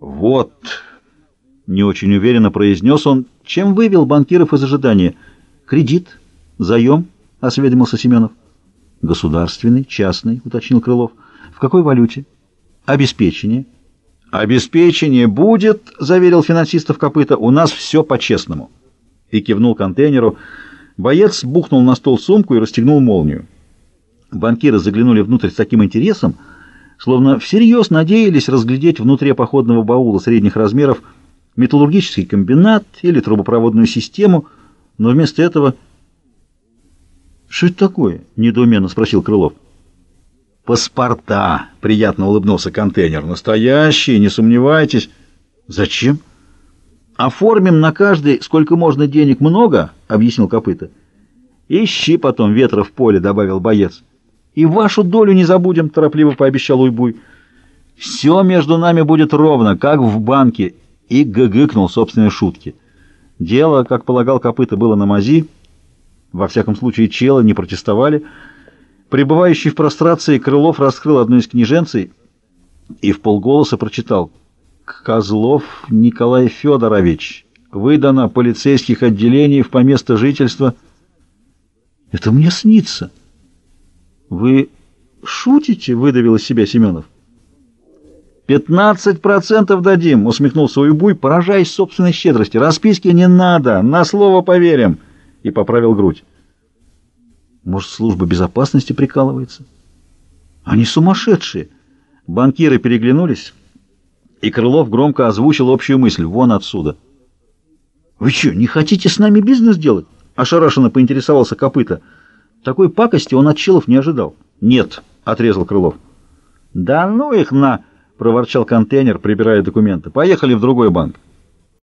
«Вот», — не очень уверенно произнес он, чем вывел банкиров из ожидания. «Кредит? Заем?» — осведомился Семенов. «Государственный, частный», — уточнил Крылов. «В какой валюте?» «Обеспечение». «Обеспечение будет», — заверил финансистов копыта, — «у нас все по-честному». И кивнул контейнеру. Боец бухнул на стол сумку и расстегнул молнию. Банкиры заглянули внутрь с таким интересом, словно всерьез надеялись разглядеть внутри походного баула средних размеров металлургический комбинат или трубопроводную систему, но вместо этого... «Что это такое?» — недоуменно спросил Крылов. «Паспорта!» — приятно улыбнулся контейнер. «Настоящие, не сомневайтесь». «Зачем?» «Оформим на каждый сколько можно денег много», — объяснил Копыта. «Ищи потом ветра в поле», — добавил боец. «И вашу долю не забудем», — торопливо пообещал Уйбуй. «Все между нами будет ровно, как в банке», — и гыгыкнул собственные шутки. Дело, как полагал Копыта, было на мази. Во всяком случае, челы не протестовали, — Пребывающий в прострации, Крылов раскрыл одну из книженцей и в полголоса прочитал «Козлов Николай Федорович, выдано полицейских отделений в поместо жительства». «Это мне снится». «Вы шутите?» — выдавил из себя Семенов. «Пятнадцать процентов дадим!» — усмехнулся Уйбуй, поражаясь собственной щедрости. «Расписки не надо, на слово поверим!» — и поправил грудь. Может, служба безопасности прикалывается? Они сумасшедшие. Банкиры переглянулись, и Крылов громко озвучил общую мысль. Вон отсюда. Вы что, не хотите с нами бизнес делать? Ошарашенно поинтересовался Копыта. Такой пакости он от Челов не ожидал. Нет, отрезал Крылов. Да ну их на... — проворчал контейнер, прибирая документы. «Поехали в другой банк».